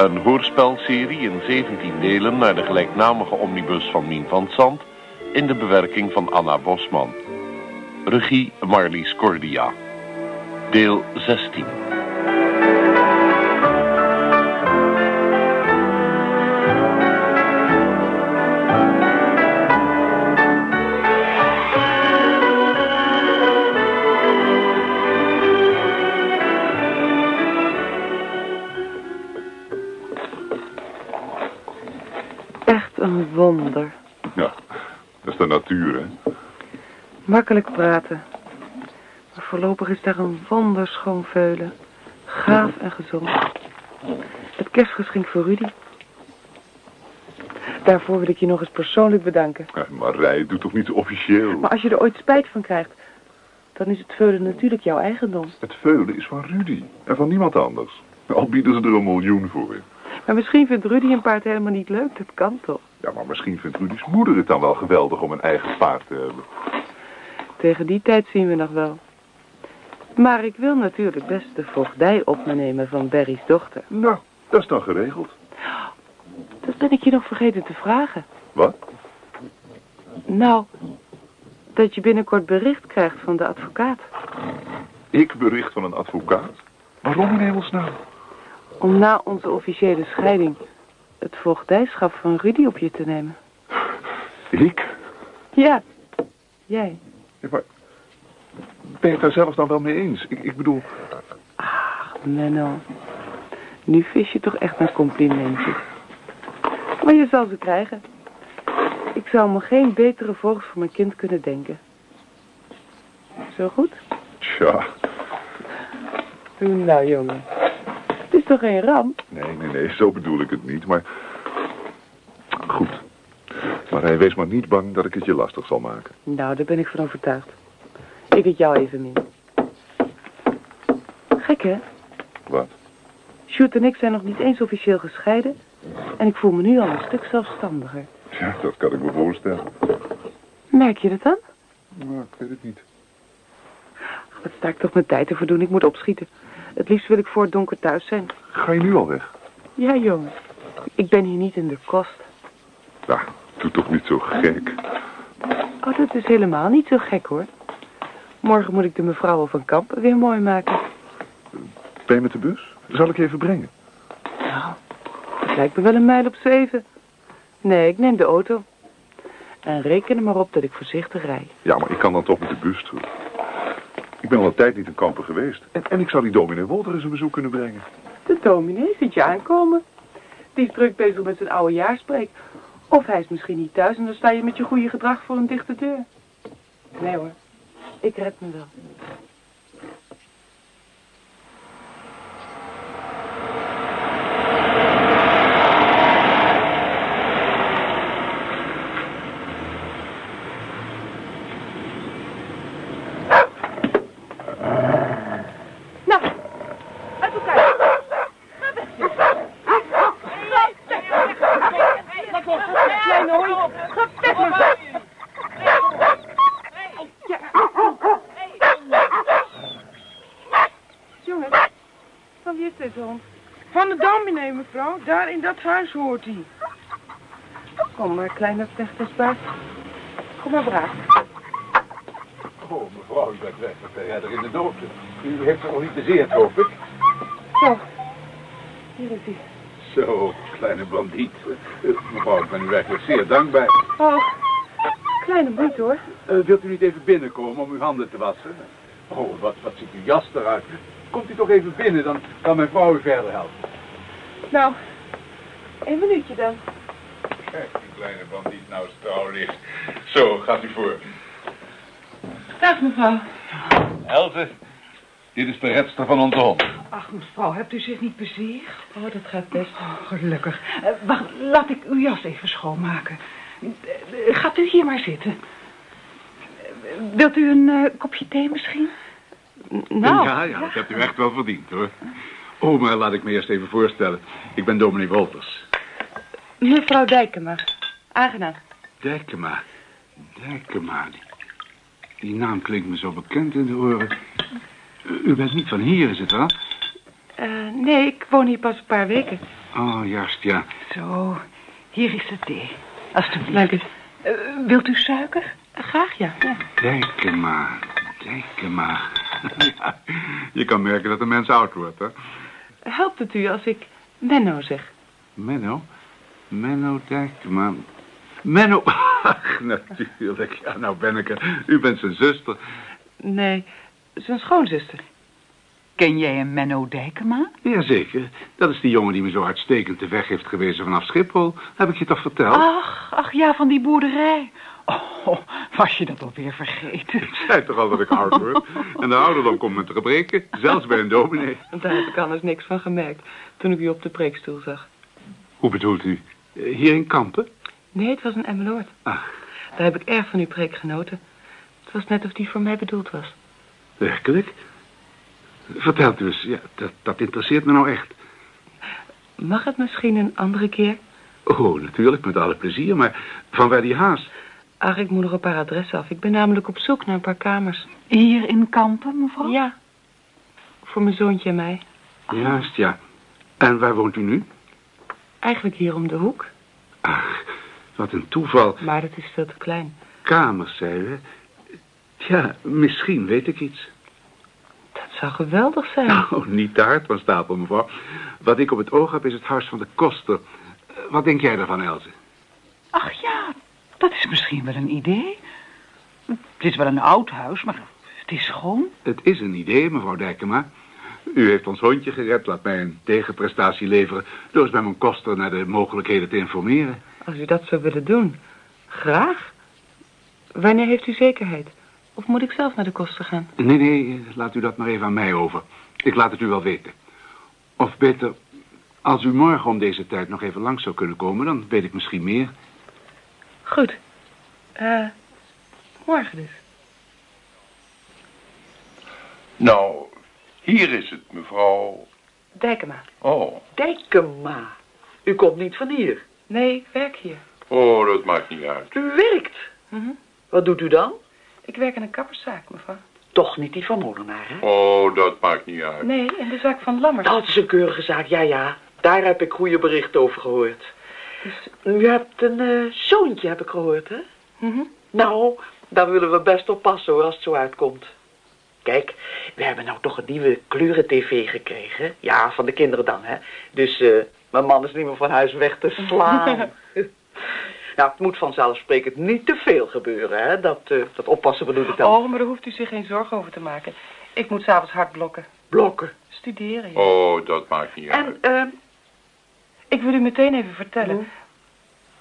Een hoorspelserie in 17 delen naar de gelijknamige omnibus van Mien van Zand... in de bewerking van Anna Bosman. Regie Marlies Cordia. Deel 16. Een wonder. Ja, dat is de natuur, hè. Makkelijk praten. Maar voorlopig is daar een wonderschoon veulen. Gaaf en gezond. Het kerstgeschenk voor Rudy. Daarvoor wil ik je nog eens persoonlijk bedanken. Ja, Marij, doe toch niet officieel. Maar als je er ooit spijt van krijgt, dan is het veulen natuurlijk jouw eigendom. Het veulen is van Rudy en van niemand anders. Al bieden ze er een miljoen voor. Maar misschien vindt Rudy een paard helemaal niet leuk. Dat kan toch? Ja, maar misschien vindt Rudy's moeder het dan wel geweldig om een eigen paard te hebben. Tegen die tijd zien we nog wel. Maar ik wil natuurlijk best de voogdij op me nemen van Barry's dochter. Nou, dat is dan geregeld. Dat ben ik je nog vergeten te vragen. Wat? Nou, dat je binnenkort bericht krijgt van de advocaat. Ik bericht van een advocaat? Waarom in hemelsnaam? Om na onze officiële scheiding het voogdijschap van Rudy op je te nemen. Ik? Ja, jij. Ja, maar ben je het daar zelf dan wel mee eens? Ik, ik bedoel... Ach, Menno. Nu vis je toch echt een complimentje. Maar je zal ze krijgen. Ik zou me geen betere vogels voor mijn kind kunnen denken. Zo goed? Tja, Doe nou, jongen. Toch geen ramp? nee, nee, nee, zo bedoel ik het niet, maar... Goed. Maar hij wees maar niet bang dat ik het je lastig zal maken. Nou, daar ben ik van overtuigd. Ik het jou even min. Gek, hè? Wat? Sjoerd en ik zijn nog niet eens officieel gescheiden. En ik voel me nu al een stuk zelfstandiger. Ja, dat kan ik me voorstellen. Merk je dat dan? Nou, ik weet het niet. Wat sta ik toch mijn tijd ervoor doen? Ik moet opschieten. Het liefst wil ik voor het donker thuis zijn. Ga je nu al weg? Ja, jongen. Ik ben hier niet in de kost. Nou, doe toch niet zo gek. Oh, dat is helemaal niet zo gek, hoor. Morgen moet ik de mevrouw van Kampen weer mooi maken. Ben je met de bus? Zal ik je even brengen? Nou, het lijkt me wel een mijl op zeven. Nee, ik neem de auto. En reken er maar op dat ik voorzichtig rij. Ja, maar ik kan dan toch met de bus terug. Ik ben al een tijd niet in kampen geweest. En, ik zou die dominee Wolter eens een bezoek kunnen brengen. De dominee ziet je aankomen. Die is druk bezig met zijn oude jaarspreek. Of hij is misschien niet thuis en dan sta je met je goede gedrag voor een dichte deur. Nee hoor, ik red me wel. Nou, uit elkaar. Ga weg, joh. Kleine hond. Ga weg, man. Ja. Jongens, van wie is deze hond? Van de dominee, mevrouw. Daar in dat huis hoort hij. Kom maar, kleine vechtersbaas. Kom maar, braaf. Oh, mevrouw, u bent werkelijk de redder in de dood. U heeft zich nog niet bezeerd, hoop ik. Zo, hier is hij. Zo, kleine bandiet. Eh, Mevrouw, ik ben u werkelijk zeer dankbaar. Oh, kleine moeite hoor. Eh, wilt u niet even binnenkomen om uw handen te wassen? Oh, wat, wat ziet uw jas eruit. Komt u toch even binnen, dan kan mijn vrouw u verder helpen. Nou, een minuutje dan. Kijk, die kleine bandiet nou trouw ligt. Zo, gaat u voor. Dag mevrouw. Elze, dit is de redster van onze hond. Ach, mevrouw, hebt u zich niet bezeerd? Oh, dat gaat best. Oh, gelukkig. Eh, wacht, laat ik uw jas even schoonmaken. Eh, gaat u hier maar zitten. Eh, wilt u een eh, kopje thee misschien? Nou, ja, ja, dat hebt u echt wel verdiend, hoor. Oh, maar laat ik me eerst even voorstellen. Ik ben dominee Wolters. mevrouw Dijkema. Aangenaam. Dijkema. Dijkema. Die, die naam klinkt me zo bekend in de oren. U, bent niet van hier, is het wel? Eh, nee, ik woon hier pas een paar weken. Oh, juist, ja. Zo, hier is de thee. Alsjeblieft. Dank u. Eh, wilt u suiker? Graag, ja. ja. Dijkema, Dijkema. Ja, je kan merken dat een mens oud wordt, hè? Helpt het u als ik Menno zeg? Menno? Menno Dijkema. Menno... Ach, natuurlijk. Ja, nou ben ik er. U bent zijn zuster. Nee, zijn schoonzuster. Ken jij een Menno Dijkema? Jazeker. Dat is die jongen die me zo uitstekend de weg heeft gewezen vanaf Schiphol. Heb ik je toch verteld? Ach, ach ja, van die boerderij. Oh, was je dat alweer vergeten? Ik zei toch al dat ik oud word. En de ouderdom komt met gebreken. Zelfs bij een dominee. Daar heb ik anders niks van gemerkt toen ik u op de preekstoel zag. Hoe bedoelt u? Eh, Hier in Kampen? Nee, het was een Emmeloord. Ach, Daar heb ik erg van uw preek genoten. Het was net of die voor mij bedoeld was. werkelijk? Vertelt u eens. Ja, dat, dat interesseert me nou echt. Mag het misschien een andere keer? Oh, natuurlijk, met alle plezier. Maar van waar die haast? Ach, ik moet nog een paar adressen af. Ik ben namelijk op zoek naar een paar kamers. Hier in Kampen, mevrouw? Ja. Voor mijn zoontje en mij. Juist, ja. En waar woont u nu? Eigenlijk hier om de hoek. Ach, wat een toeval. Maar dat is veel te klein. Kamers, zei u. hè? Ja, misschien weet ik iets. Dat zou geweldig zijn. Nou, niet te hard van stapel, mevrouw. Wat ik op het oog heb is het huis van de koster. Eh, Wat denk jij daarvan, Elze? Ach ja, dat is misschien wel een idee. Het is wel een oud huis, maar het is schoon. Het is een idee, mevrouw Dijkema. U heeft ons hondje gered. Laat mij een tegenprestatie leveren... door eens bij mijn koster naar de mogelijkheden te informeren. Als u dat zou willen doen. Graag. Wanneer heeft u zekerheid? Of moet ik zelf naar de kosten gaan? Nee, nee, laat u dat maar even aan mij over. Ik laat het u wel weten. Of beter, als u morgen om deze tijd nog even langs zou kunnen komen... dan weet ik misschien meer. Goed. Eh, morgen dus. Nou, hier is het, mevrouw. Dijkema. Oh, Dijkema. U komt niet van hier. Nee, ik werk hier. oh, dat maakt niet uit. U werkt. Mhm. Wat doet u dan? Ik werk in een kapperszaak, mevrouw. Toch niet die van Molenaar, hè? Oh, dat maakt niet uit. Nee, in de zaak van Lammers. Dat is een keurige zaak, ja, ja. Daar heb ik goede berichten over gehoord. Dus, U hebt een eh, zoontje, heb ik gehoord, hè? mhm. Nou, daar willen we best op passen, hoor, als het zo uitkomt. Kijk, we hebben nou toch een nieuwe kleuren-tv gekregen. Ja, van de kinderen dan, hè. Dus eh, mijn man is niet meer van huis weg te slaan. nou, het moet vanzelfsprekend niet te veel gebeuren, hè. Dat, eh, dat oppassen bedoel ik dan. Oh, maar daar hoeft u zich geen zorgen over te maken. Ik moet s'avonds hard blokken. Blokken. Studeren, ja. Oh, dat maakt niet uit. En, eh, Ik wil u meteen even vertellen... Hm?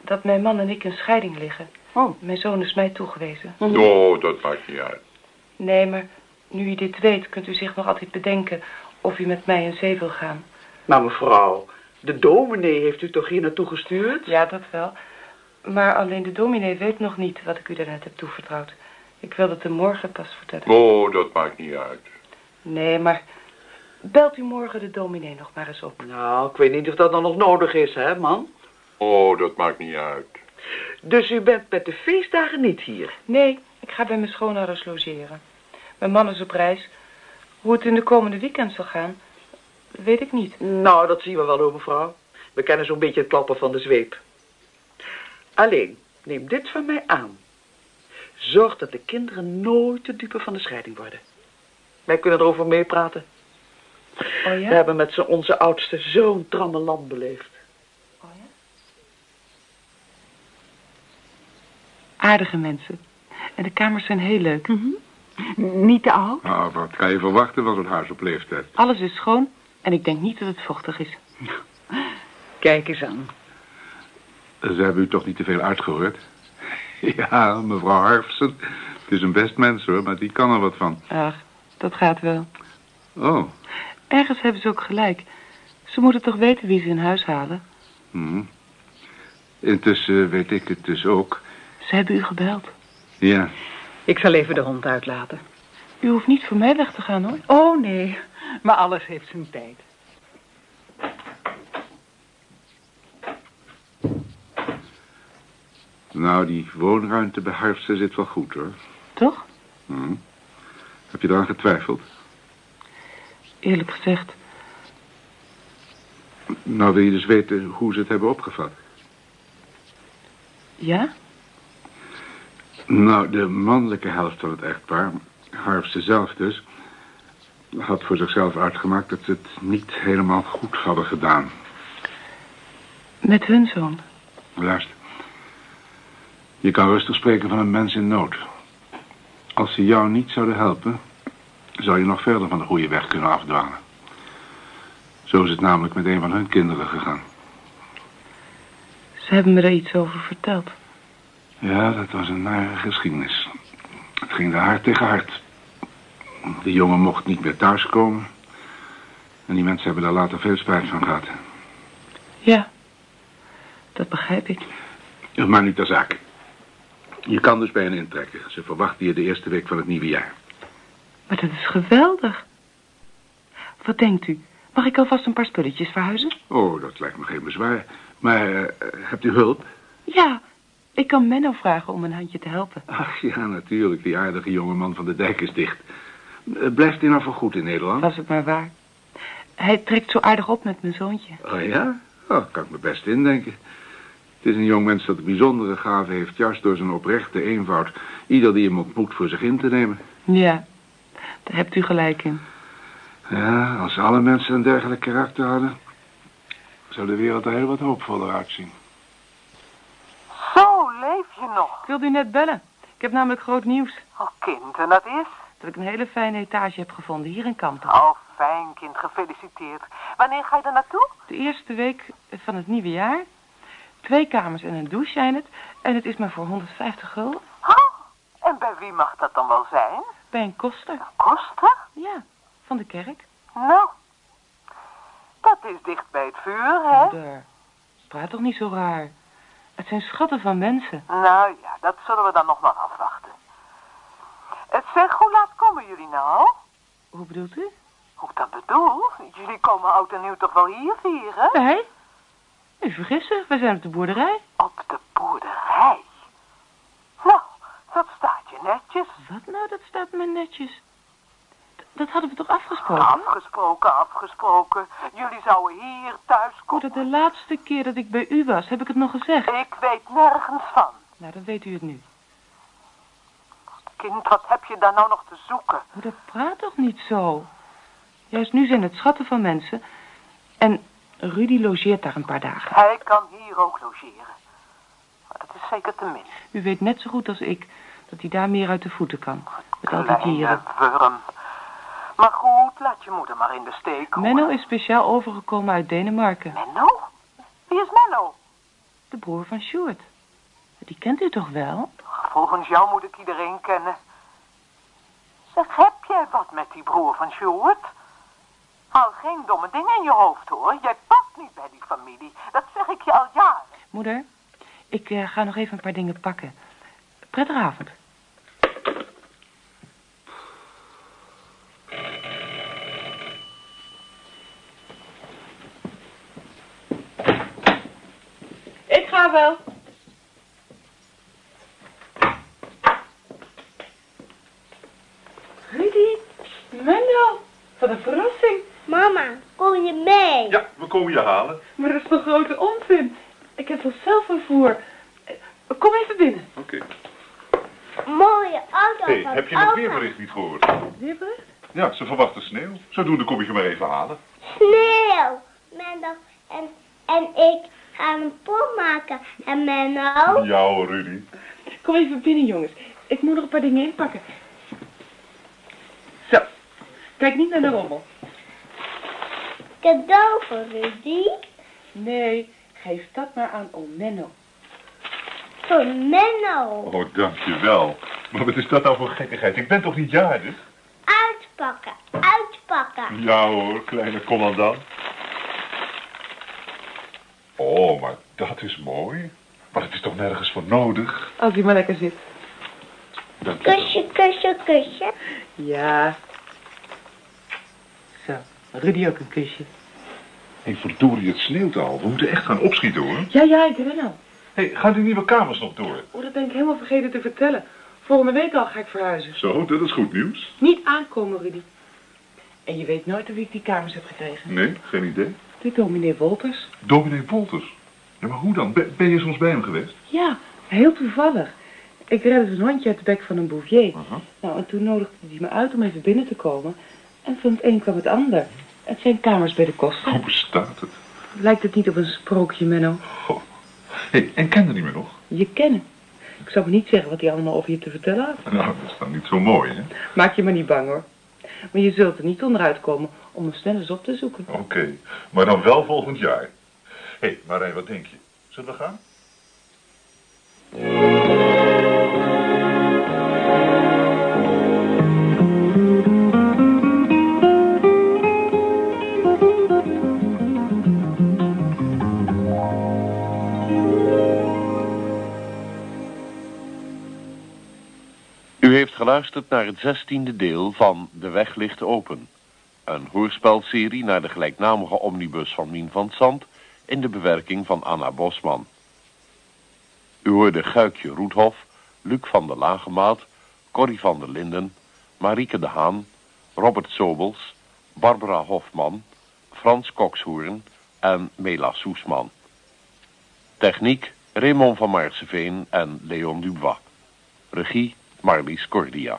dat mijn man en ik in scheiding liggen. Oh. Mijn zoon is mij toegewezen. Oh, dat maakt niet uit. Nee, maar nu u dit weet, kunt u zich nog altijd bedenken... of u met mij in zee wil gaan. maar mevrouw, de dominee heeft u toch hier naartoe gestuurd? Ja, dat wel. Maar alleen de dominee weet nog niet wat ik u daarnet heb toevertrouwd. Ik wil het hem morgen pas vertellen. Oh, dat maakt niet uit. Nee, maar belt u morgen de dominee nog maar eens op. Nou, ik weet niet of dat dan nog nodig is, hè, man? Oh, dat maakt niet uit. Dus u bent met de feestdagen niet hier? Nee, ik ga bij mijn schoonouders logeren. Mijn man is op reis. Hoe het in de komende weekend zal gaan, weet ik niet. Nou, dat zien we wel hoor, mevrouw. We kennen zo'n beetje het klappen van de zweep. Alleen, neem dit van mij aan. Zorg dat de kinderen nooit de dupe van de scheiding worden. Wij kunnen erover meepraten. Oh We ja? hebben met z'n onze oudste zo'n trammeland beleefd. Oh ja? Aardige mensen. En de kamers zijn heel leuk. Niet te oud? Nou, wat kan je verwachten van zo'n huis op leeftijd? Alles is schoon en ik denk niet dat het vochtig is. Kijk eens aan. Ze hebben u toch niet te veel uitgehoord? Ja, mevrouw Harfsen. Het is een best mens hoor, maar die kan er wat van. Ach, dat gaat wel. Oh, Ergens hebben ze ook gelijk. Ze moeten toch weten wie ze in huis halen? hm. Intussen weet ik het dus ook. Ze hebben u gebeld. Ja, Ik zal even de hond uitlaten. U hoeft niet voor mij weg te gaan, hoor. Oh nee, maar alles heeft zijn tijd. Nou die woonruimte bij Harfsen zit wel goed hoor. Toch? Hm. Heb je eraan getwijfeld? Eerlijk gezegd, Nou wil je dus weten hoe ze het hebben opgevat. Ja? Nou, de mannelijke helft van het echtpaar, Harfste zelf dus, had voor zichzelf uitgemaakt dat ze het niet helemaal goed hadden gedaan. Met hun zoon. Luister. Je kan rustig spreken van een mens in nood. Als ze jou niet zouden helpen, zou je nog verder van de goede weg kunnen afdwalen. Zo is het namelijk met een van hun kinderen gegaan. Ze hebben me er iets over verteld. Ja, dat was een nare geschiedenis. Het ging daar hard tegen hard. De jongen mocht niet meer thuiskomen. En die mensen hebben daar later veel spijt van gehad. Ja, dat begrijp ik. Maar niet ter zake. Je kan dus bij hen intrekken. Ze verwachten je de eerste week van het nieuwe jaar. Maar dat is geweldig. Wat denkt u? Mag ik alvast een paar spulletjes verhuizen? Oh, dat lijkt me geen bezwaar. Maar eh, hebt u hulp? Ja, ik kan Menno vragen om een handje te helpen. Ach ja, natuurlijk. Die aardige jongeman van de dijk is dicht. Eh, Blijft hij nou voor goed in Nederland? Was het maar waar. Hij trekt zo aardig op met mijn zoontje. Oh ja? Oh, kan ik me best indenken. Het is een jong mens dat een bijzondere gave heeft... juist door zijn oprechte eenvoud... ieder die hem ontmoet voor zich in te nemen. Ja, daar hebt u gelijk in. Ja, als alle mensen een dergelijk karakter hadden... zou de wereld er heel wat hoopvoller uitzien. Zo, leef je nog? Ik wilde u net bellen. Ik heb namelijk groot nieuws. Oh, kind, en dat is? Dat ik een hele fijne etage heb gevonden hier in Kampen. Oh, fijn, kind, gefeliciteerd. Wanneer ga je er naartoe? De eerste week van het nieuwe jaar. Twee kamers en een douche zijn het. En het is maar voor 150 gulden. Oh, en bij wie mag dat dan wel zijn? Bij een koster. Koster? Ja, van de kerk. Nou, dat is dicht bij het vuur, hè? Moeder, praat toch niet zo raar. Het zijn schatten van mensen. Nou ja, dat zullen we dan nog maar afwachten. Het zeg, hoe laat komen jullie nou? Hoe bedoelt u? Hoe ik dat bedoel? Jullie komen oud en nieuw toch wel hier vieren? Wij? U vergist zich, wij zijn op de boerderij. Op de boerderij. Nou, dat staat je netjes. Wat nou, dat staat me netjes. D- dat hadden we toch afgesproken? Afgesproken, afgesproken. Jullie zouden hier thuis komen. de laatste keer dat ik bij u was, heb ik het nog gezegd. Ik weet nergens van. Nou, dan weet u het nu. Kind, wat heb je daar nou nog te zoeken? Moeder, praat toch niet zo. Juist nu zijn het schatten van mensen. En Rudy logeert daar een paar dagen. Hij kan hier ook logeren. Maar dat is zeker te min. U weet net zo goed als ik dat hij daar meer uit de voeten kan. Met al die dieren. wurm. Maar goed, laat je moeder maar in de steek. hoor. Menno is speciaal overgekomen uit Denemarken. Menno? Wie is Menno? De broer van Sjoerd. Die kent u toch wel? Volgens jou moet ik iedereen kennen. Zeg, heb jij wat met die broer van Sjoerd? Haal geen domme dingen in je hoofd, hoor. Jij past niet bij die familie. Dat zeg ik je al jaren. Moeder, ik eh, ga nog even een paar dingen pakken. Prettige avond. Ik ga wel. Rudy, Menno, wat een verrassing. Mama, kom je mee? Halen. Maar dat is toch grote onzin. Ik heb wel zelf vervoer. Kom even binnen. Oké. Mooie auto Hé, van heb je het weerbericht niet gehoord? Weerbericht? Ja, ze verwachten sneeuw. Zodoende kom ik je maar even halen. Sneeuw. Menno en, en ik gaan een pop maken. En Menno? Ja hoor, Rudy. Kom even binnen, jongens. Ik moet nog een paar dingen inpakken. Zo. Kijk niet naar de rommel. Cadeau voor Rudy. Nee, geef dat maar aan oom Menno. Voor Menno. Oh, dankjewel. Maar wat is dat nou voor gekkigheid? Ik ben toch niet jarig? Uitpakken, uitpakken. Ja hoor, kleine commandant. Oh, maar dat is mooi. Maar het is toch nergens voor nodig? Als hij maar lekker zit. Dankjewel. Kusje, kusje, kusje. Ja. Zo, Rudy ook een kusje. Hé, verdorie, het sneeuwt al. We moeten echt gaan opschieten hoor. Ja, ja, ik ben al. Hé, gaan die nieuwe kamers nog door? Oh, dat ben ik helemaal vergeten te vertellen. Volgende week al ga ik verhuizen. Zo, dat is goed nieuws. Niet aankomen, Rudy. En je weet nooit wie ik die kamers heb gekregen. Nee, geen idee. Dit dominee Wolters. Dominee Wolters. Ja, maar hoe dan? Ben, ben je soms bij hem geweest? Ja, heel toevallig. Ik redde zijn hondje uit de bek van een bouvier. Nou, en toen nodigde hij me uit om even binnen te komen. En van het een kwam het ander. Het zijn kamers bij de kosten. Hoe bestaat het? Lijkt het niet op een sprookje, Menno? Goh. Hé, en kende hij me nog? Je kennen. Ik zou me niet zeggen wat hij allemaal over je te vertellen had. Nou, dat is dan niet zo mooi, hè? Maak je maar niet bang, hoor. Maar je zult er niet onderuit komen om hem snel eens op te zoeken. Oké, maar dan wel volgend jaar. Hé, hey, Marijn, wat denk je? Zullen we gaan? Geluisterd naar het zestiende deel van De Weg ligt open. Een hoorspelserie naar de gelijknamige omnibus van Mien van Zand in de bewerking van Anna Bosman. U hoorde Guikje Roethof, Luc van der Lagemaat, Corrie van der Linden, Marieke de Haan, Robert Sobels, Barbara Hofman, Frans Kokshoorn en Mela Soesman. Techniek Raymond van Maarseveen en Leon Dubois. Regie Marlies Cordia.